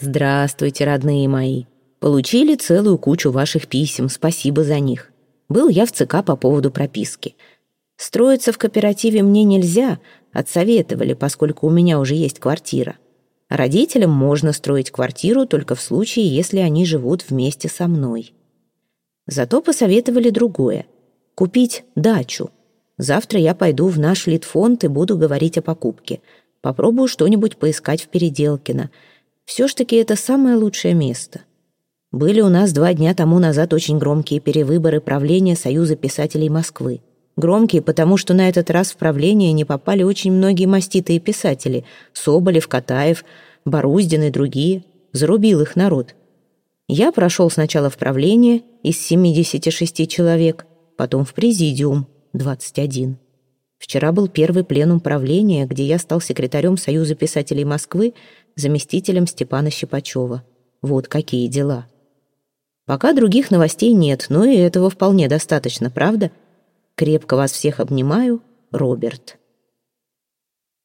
Здравствуйте, родные мои. Получили целую кучу ваших писем, спасибо за них. Был я в ЦК по поводу прописки. Строиться в кооперативе мне нельзя, отсоветовали, поскольку у меня уже есть квартира. Родителям можно строить квартиру только в случае, если они живут вместе со мной. Зато посоветовали другое — купить дачу. Завтра я пойду в наш Литфонд и буду говорить о покупке. Попробую что-нибудь поискать в Переделкино. Все ж таки это самое лучшее место. Были у нас два дня тому назад очень громкие перевыборы правления Союза писателей Москвы. Громкие, потому что на этот раз в правление не попали очень многие маститые писатели. Соболев, Катаев, Боруздин и другие. Зарубил их народ. Я прошел сначала в правление из 76 человек, потом в президиум 21. Вчера был первый пленум правления, где я стал секретарем Союза писателей Москвы, заместителем Степана Щипачева. Вот какие дела. Пока других новостей нет, но и этого вполне достаточно, правда? Крепко вас всех обнимаю, Роберт.